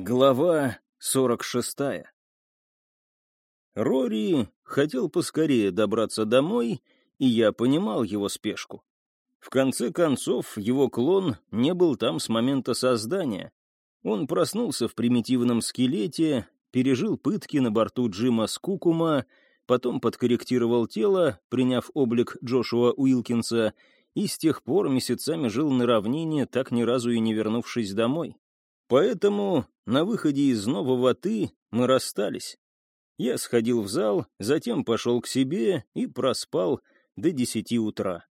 Глава сорок шестая Рори хотел поскорее добраться домой, и я понимал его спешку. В конце концов, его клон не был там с момента создания. Он проснулся в примитивном скелете, пережил пытки на борту Джима Скукума, потом подкорректировал тело, приняв облик Джошуа Уилкинса, и с тех пор месяцами жил на равнине, так ни разу и не вернувшись домой. Поэтому на выходе из нового «ты» мы расстались. Я сходил в зал, затем пошел к себе и проспал до десяти утра.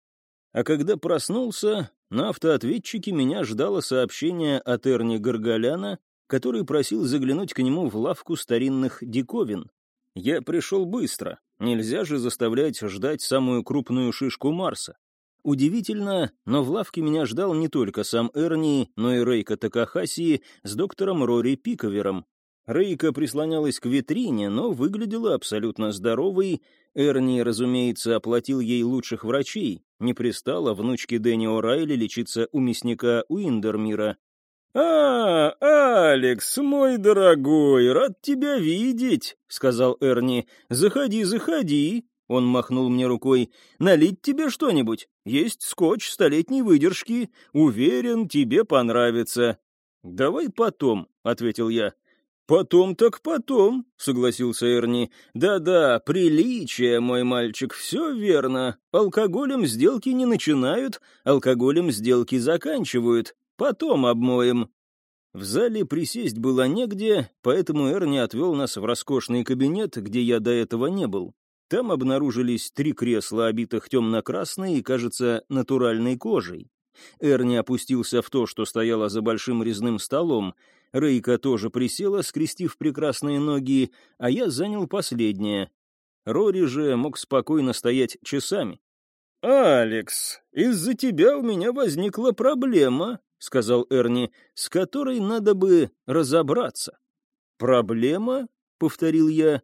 А когда проснулся, на автоответчике меня ждало сообщение от Эрни Горголяна, который просил заглянуть к нему в лавку старинных диковин. Я пришел быстро, нельзя же заставлять ждать самую крупную шишку Марса. Удивительно, но в лавке меня ждал не только сам Эрни, но и Рейка Такахаси с доктором Рори Пиковером. Рейка прислонялась к витрине, но выглядела абсолютно здоровой. Эрни, разумеется, оплатил ей лучших врачей. Не пристала внучке Дэнни О'Райли лечиться у мясника Уиндермира. «А, Алекс, мой дорогой, рад тебя видеть», — сказал Эрни. «Заходи, заходи». Он махнул мне рукой. «Налить тебе что-нибудь? Есть скотч столетней выдержки. Уверен, тебе понравится». «Давай потом», — ответил я. «Потом так потом», — согласился Эрни. «Да-да, приличие, мой мальчик, все верно. Алкоголем сделки не начинают, алкоголем сделки заканчивают. Потом обмоем». В зале присесть было негде, поэтому Эрни отвел нас в роскошный кабинет, где я до этого не был. Там обнаружились три кресла, обитых темно-красной и, кажется, натуральной кожей. Эрни опустился в то, что стояло за большим резным столом. Рейка тоже присела, скрестив прекрасные ноги, а я занял последнее. Рори же мог спокойно стоять часами. «Алекс, из-за тебя у меня возникла проблема», — сказал Эрни, — «с которой надо бы разобраться». «Проблема?» — повторил я.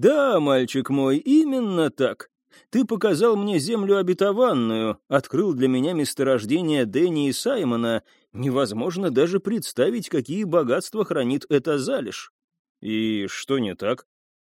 «Да, мальчик мой, именно так. Ты показал мне землю обетованную, открыл для меня месторождение Дэнни и Саймона. Невозможно даже представить, какие богатства хранит эта залежь». «И что не так?»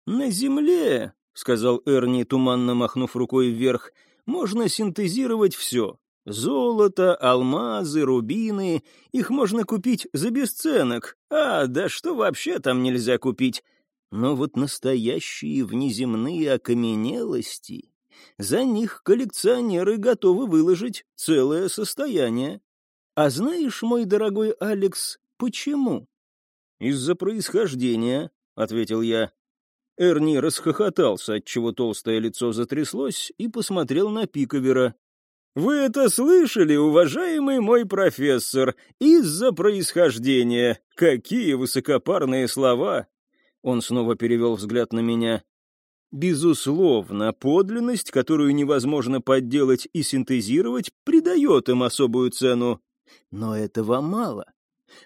«На земле», — сказал Эрни, туманно махнув рукой вверх, — «можно синтезировать все. Золото, алмазы, рубины. Их можно купить за бесценок. А, да что вообще там нельзя купить? Но вот настоящие внеземные окаменелости, за них коллекционеры готовы выложить целое состояние. А знаешь, мой дорогой Алекс, почему? Из-за происхождения, ответил я. Эрни расхохотался, отчего толстое лицо затряслось, и посмотрел на Пиковера. «Вы это слышали, уважаемый мой профессор? Из-за происхождения! Какие высокопарные слова! Он снова перевел взгляд на меня. Безусловно, подлинность, которую невозможно подделать и синтезировать, придает им особую цену. Но этого мало.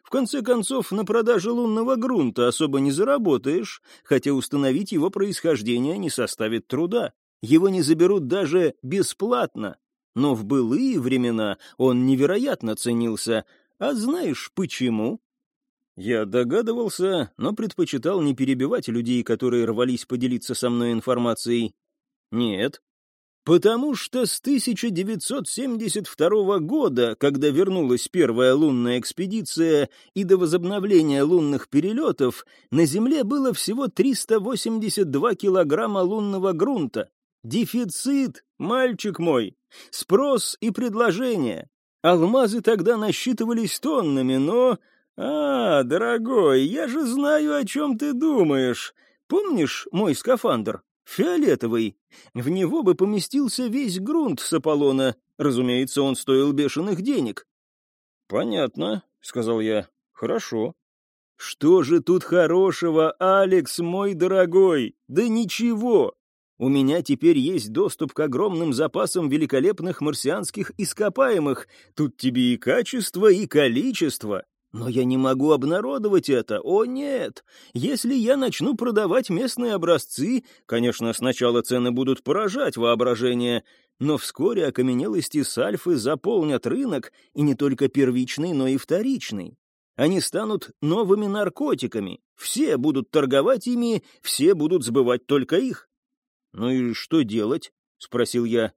В конце концов, на продаже лунного грунта особо не заработаешь, хотя установить его происхождение не составит труда. Его не заберут даже бесплатно. Но в былые времена он невероятно ценился. А знаешь почему? Я догадывался, но предпочитал не перебивать людей, которые рвались поделиться со мной информацией. Нет. Потому что с 1972 года, когда вернулась первая лунная экспедиция и до возобновления лунных перелетов, на Земле было всего 382 килограмма лунного грунта. Дефицит, мальчик мой, спрос и предложение. Алмазы тогда насчитывались тоннами, но «А, дорогой, я же знаю, о чем ты думаешь. Помнишь мой скафандр? Фиолетовый. В него бы поместился весь грунт с Аполлона. Разумеется, он стоил бешеных денег». «Понятно», — сказал я. «Хорошо». «Что же тут хорошего, Алекс, мой дорогой? Да ничего. У меня теперь есть доступ к огромным запасам великолепных марсианских ископаемых. Тут тебе и качество, и количество. Но я не могу обнародовать это. О, нет! Если я начну продавать местные образцы, конечно, сначала цены будут поражать воображение, но вскоре окаменелости сальфы заполнят рынок, и не только первичный, но и вторичный. Они станут новыми наркотиками. Все будут торговать ими, все будут сбывать только их. «Ну и что делать?» — спросил я.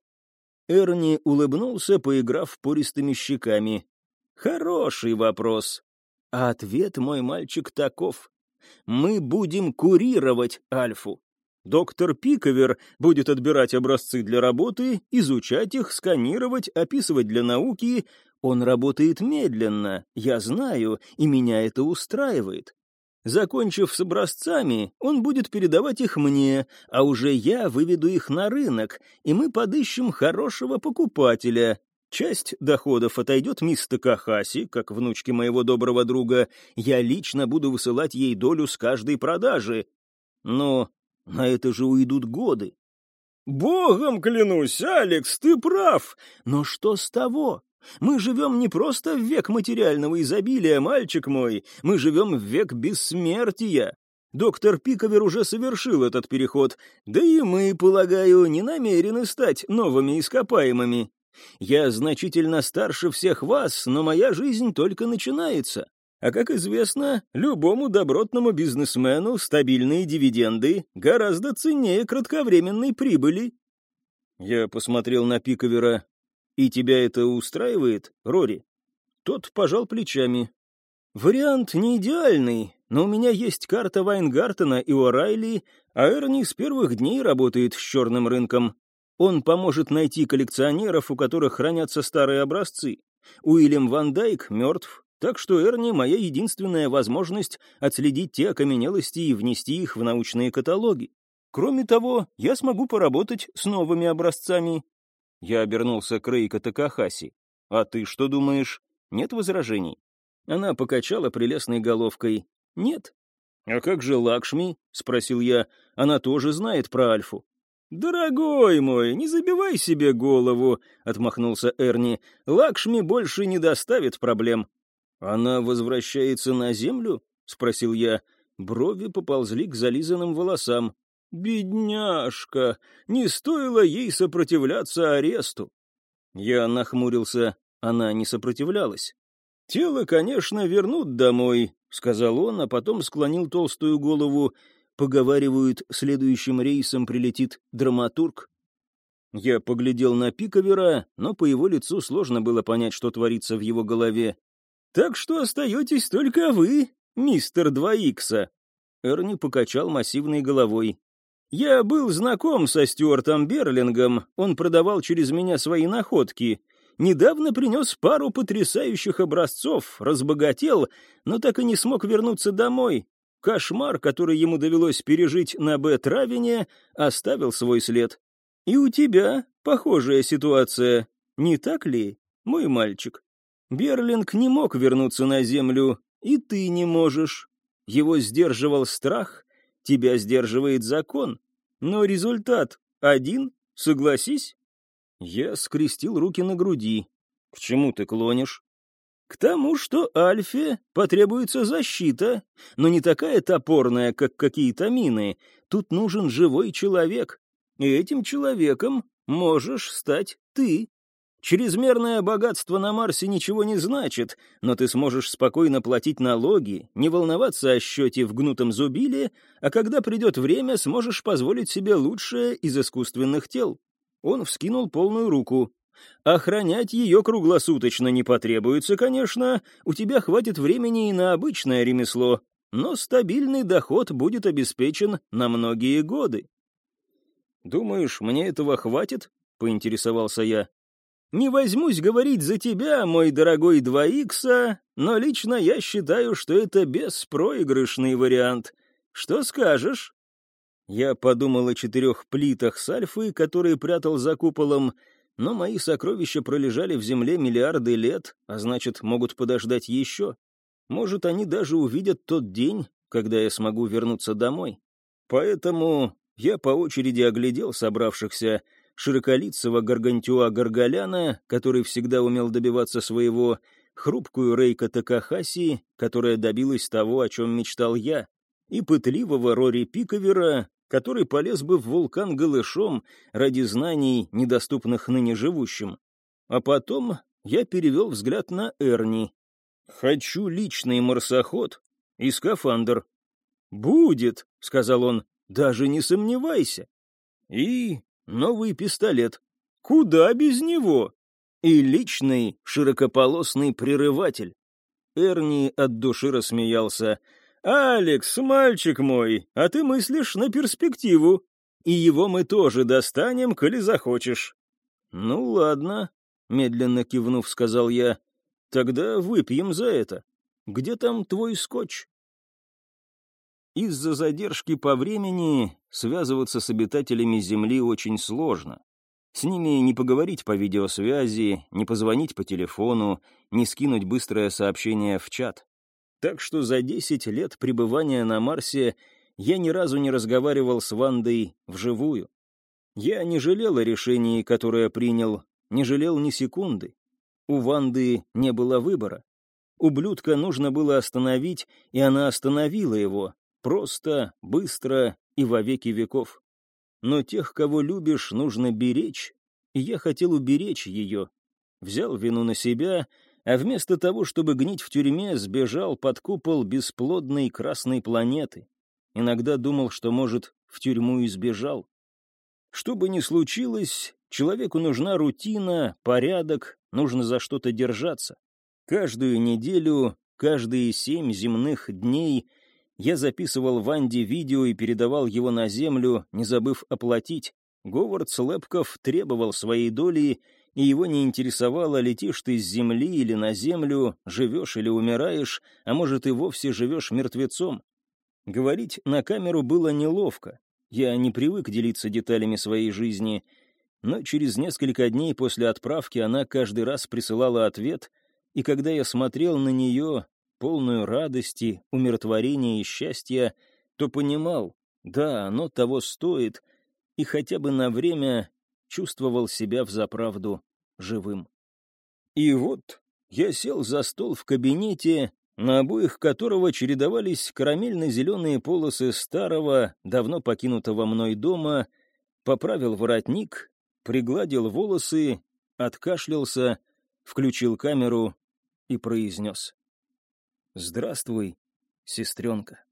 Эрни улыбнулся, поиграв пористыми щеками. «Хороший вопрос. А ответ, мой мальчик, таков. Мы будем курировать Альфу. Доктор Пиковер будет отбирать образцы для работы, изучать их, сканировать, описывать для науки. Он работает медленно, я знаю, и меня это устраивает. Закончив с образцами, он будет передавать их мне, а уже я выведу их на рынок, и мы подыщем хорошего покупателя, Часть доходов отойдет мисс Такахаси, как внучке моего доброго друга. Я лично буду высылать ей долю с каждой продажи. Но на это же уйдут годы. «Богом клянусь, Алекс, ты прав! Но что с того? Мы живем не просто в век материального изобилия, мальчик мой, мы живем в век бессмертия. Доктор Пиковер уже совершил этот переход, да и мы, полагаю, не намерены стать новыми ископаемыми. Я значительно старше всех вас, но моя жизнь только начинается. А как известно, любому добротному бизнесмену стабильные дивиденды гораздо ценнее кратковременной прибыли. Я посмотрел на Пиковера. «И тебя это устраивает, Рори?» Тот пожал плечами. «Вариант не идеальный, но у меня есть карта Вайнгартена и О'Райли, а Эрни с первых дней работает с черным рынком. Он поможет найти коллекционеров, у которых хранятся старые образцы. Уильям Ван Дайк мертв, так что Эрни — моя единственная возможность отследить те окаменелости и внести их в научные каталоги. Кроме того, я смогу поработать с новыми образцами. Я обернулся к Рейка Такахаси. «А ты что думаешь? Нет возражений?» Она покачала прелестной головкой. «Нет». «А как же Лакшми?» — спросил я. «Она тоже знает про Альфу». «Дорогой мой, не забивай себе голову», — отмахнулся Эрни. «Лакшми больше не доставит проблем». «Она возвращается на землю?» — спросил я. Брови поползли к зализанным волосам. «Бедняжка! Не стоило ей сопротивляться аресту!» Я нахмурился. Она не сопротивлялась. «Тело, конечно, вернут домой», — сказал он, а потом склонил толстую голову. Поговаривают, следующим рейсом прилетит драматург. Я поглядел на Пиковера, но по его лицу сложно было понять, что творится в его голове. «Так что остаетесь только вы, мистер 2Икса». Эрни покачал массивной головой. «Я был знаком со Стюартом Берлингом, он продавал через меня свои находки. Недавно принес пару потрясающих образцов, разбогател, но так и не смог вернуться домой. Кошмар, который ему довелось пережить на Б-Травине, оставил свой след. И у тебя похожая ситуация, не так ли, мой мальчик? Берлинг не мог вернуться на Землю, и ты не можешь. Его сдерживал страх, тебя сдерживает закон. Но результат один, согласись? Я скрестил руки на груди. К чему ты клонишь? К тому, что Альфе потребуется защита, но не такая топорная, как какие-то мины. Тут нужен живой человек. И этим человеком можешь стать ты. Чрезмерное богатство на Марсе ничего не значит, но ты сможешь спокойно платить налоги, не волноваться о счете в гнутом зубиле, а когда придет время, сможешь позволить себе лучшее из искусственных тел. Он вскинул полную руку. Охранять ее круглосуточно не потребуется, конечно, у тебя хватит времени и на обычное ремесло, но стабильный доход будет обеспечен на многие годы. «Думаешь, мне этого хватит?» — поинтересовался я. «Не возьмусь говорить за тебя, мой дорогой 2Х, но лично я считаю, что это беспроигрышный вариант. Что скажешь?» Я подумал о четырех плитах с альфы, которые прятал за куполом, но мои сокровища пролежали в земле миллиарды лет, а значит, могут подождать еще. Может, они даже увидят тот день, когда я смогу вернуться домой. Поэтому я по очереди оглядел собравшихся широколицего Гаргантюа Гаргаляна, который всегда умел добиваться своего, хрупкую Рейка Такахаси, которая добилась того, о чем мечтал я, и пытливого Рори Пиковера, который полез бы в вулкан голышом ради знаний, недоступных ныне живущим. А потом я перевел взгляд на Эрни. Хочу личный марсоход и скафандр. «Будет», — сказал он, — «даже не сомневайся». И новый пистолет. Куда без него? И личный широкополосный прерыватель. Эрни от души рассмеялся. «Алекс, мальчик мой, а ты мыслишь на перспективу. И его мы тоже достанем, коли захочешь». «Ну ладно», — медленно кивнув, сказал я. «Тогда выпьем за это. Где там твой скотч?» Из-за задержки по времени связываться с обитателями Земли очень сложно. С ними не поговорить по видеосвязи, не позвонить по телефону, не скинуть быстрое сообщение в чат. Так что за 10 лет пребывания на Марсе я ни разу не разговаривал с Вандой вживую. Я не жалел о решении, которое принял, не жалел ни секунды. У Ванды не было выбора. Ублюдка нужно было остановить, и она остановила его, Просто, быстро и во веки веков. Но тех, кого любишь, нужно беречь, и я хотел уберечь ее. Взял вину на себя, а вместо того, чтобы гнить в тюрьме, сбежал под купол бесплодной красной планеты. Иногда думал, что, может, в тюрьму избежал. Что бы ни случилось, человеку нужна рутина, порядок, нужно за что-то держаться. Каждую неделю, каждые семь земных дней — я записывал Ванде видео и передавал его на землю, не забыв оплатить. Говард Слепков требовал своей доли, и его не интересовало, летишь ты с земли или на землю, живешь или умираешь, а может и вовсе живешь мертвецом. Говорить на камеру было неловко. Я не привык делиться деталями своей жизни, но через несколько дней после отправки она каждый раз присылала ответ, и когда я смотрел на нее, полную радости, умиротворения и счастья, то понимал, да, оно того стоит, и хотя бы на время чувствовал себя взаправду живым. И вот я сел за стол в кабинете, на обоих которого чередовались карамельно-зеленые полосы старого, давно покинутого мной дома, поправил воротник, пригладил волосы, откашлялся, включил камеру и произнес. Здравствуй, сестренка.